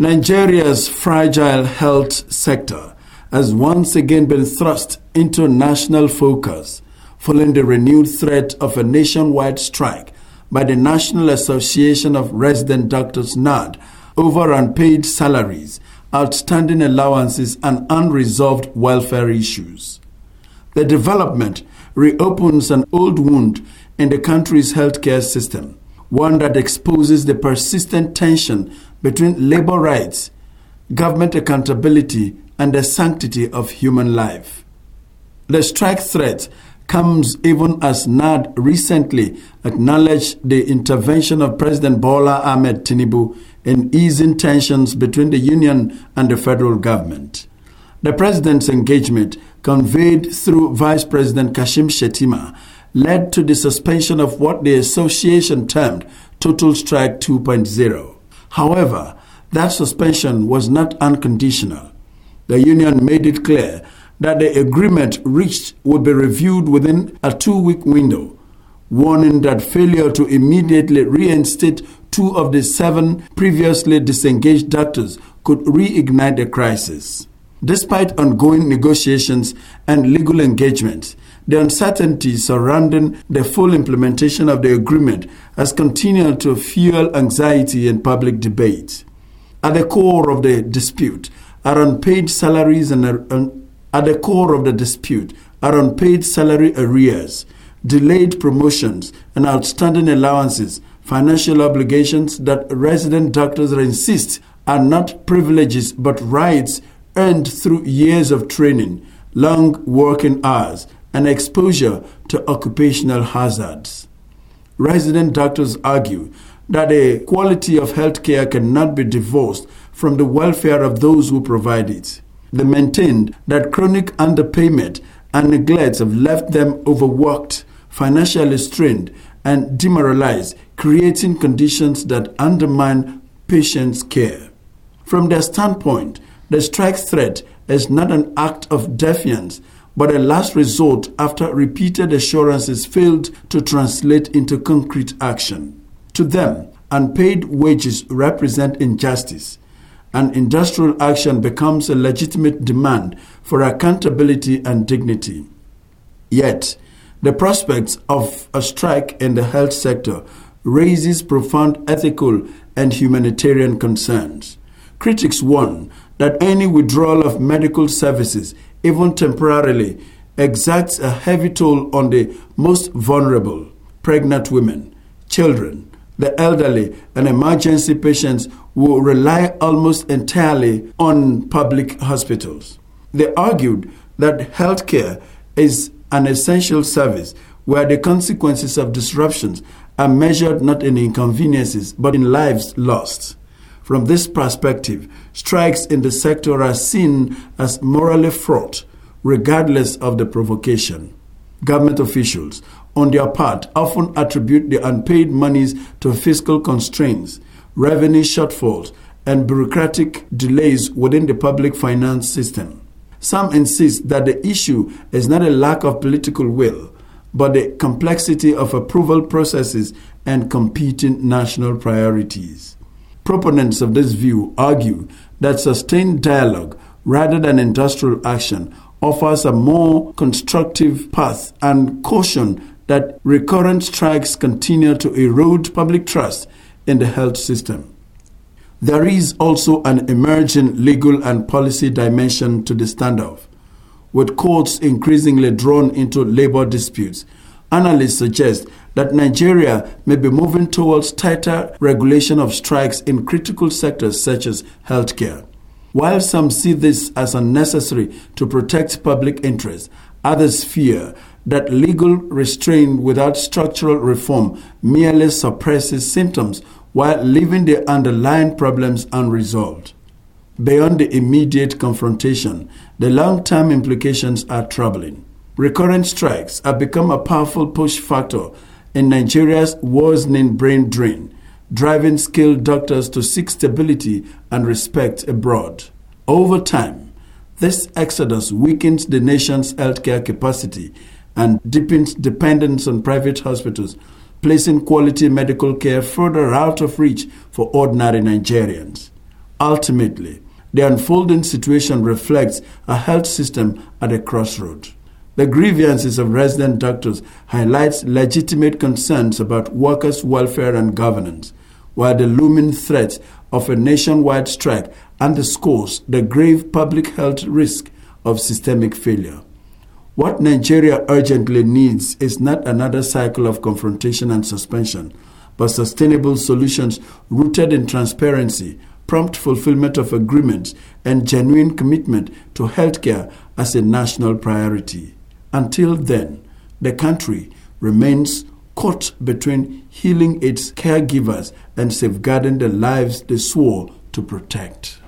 Nigeria's fragile health sector has once again been thrust into national focus following the renewed threat of a nationwide strike by the National Association of Resident Doctors NARD over unpaid salaries, outstanding allowances, and unresolved welfare issues. The development reopens an old wound in the country's healthcare system, one that exposes the persistent tension between labor rights, government accountability, and the sanctity of human life. The strike threat comes even as NARD recently acknowledged the intervention of President Bola Ahmed Tinubu in easing tensions between the union and the federal government. The president's engagement, conveyed through Vice President Kashim Shettima, led to the suspension of what the association termed Total Strike 2.0. However, that suspension was not unconditional. The union made it clear that the agreement reached would be reviewed within a two week window, warning that failure to immediately reinstate two of the seven previously disengaged doctors could reignite the crisis. Despite ongoing negotiations and legal engagements, the uncertainty surrounding the full implementation of the agreement has continued to fuel anxiety and public debate. At the core of the dispute are unpaid salaries and at the core of the dispute are unpaid salary arrears, delayed promotions, and outstanding allowances, financial obligations that resident doctors insist are not privileges but rights earned through years of training, long working hours, and exposure to occupational hazards. Resident doctors argue that the quality of health care cannot be divorced from the welfare of those who provide it. They maintained that chronic underpayment and neglect have left them overworked, financially strained, and demoralized, creating conditions that undermine patients' care. From their standpoint, the strike threat is not an act of defiance, but a last resort after repeated assurances failed to translate into concrete action. To them, unpaid wages represent injustice and industrial action becomes a legitimate demand for accountability and dignity. Yet, the prospects of a strike in the health sector raises profound ethical and humanitarian concerns. Critics warn that any withdrawal of medical services, even temporarily, exacts a heavy toll on the most vulnerable pregnant women, children, the elderly, and emergency patients who rely almost entirely on public hospitals. They argued that healthcare is an essential service where the consequences of disruptions are measured not in inconveniences but in lives lost. From this perspective, strikes in the sector are seen as morally fraught, regardless of the provocation. Government officials on their part, often attribute the unpaid monies to fiscal constraints, revenue shortfalls, and bureaucratic delays within the public finance system. Some insist that the issue is not a lack of political will, but the complexity of approval processes and competing national priorities. Proponents of this view argue that sustained dialogue rather than industrial action offers a more constructive path and caution that recurrent strikes continue to erode public trust in the health system. There is also an emerging legal and policy dimension to the standoff, with courts increasingly drawn into labor disputes. Analysts suggest that Nigeria may be moving towards tighter regulation of strikes in critical sectors such as healthcare. While some see this as unnecessary to protect public interest, others fear that legal restraint without structural reform merely suppresses symptoms while leaving the underlying problems unresolved. Beyond the immediate confrontation, the long term implications are troubling. Recurrent strikes have become a powerful push factor in Nigeria's worsening brain drain, driving skilled doctors to seek stability and respect abroad. Over time, this exodus weakens the nation's healthcare capacity and deepens dependence on private hospitals, placing quality medical care further out of reach for ordinary Nigerians. Ultimately, the unfolding situation reflects a health system at a crossroad. The grievances of resident doctors highlights legitimate concerns about workers' welfare and governance, while the looming threat of a nationwide strike underscores the grave public health risk of systemic failure. What Nigeria urgently needs is not another cycle of confrontation and suspension, but sustainable solutions rooted in transparency, prompt fulfillment of agreements, and genuine commitment to healthcare as a national priority. Until then, the country remains caught between healing its caregivers and safeguarding the lives they swore to protect.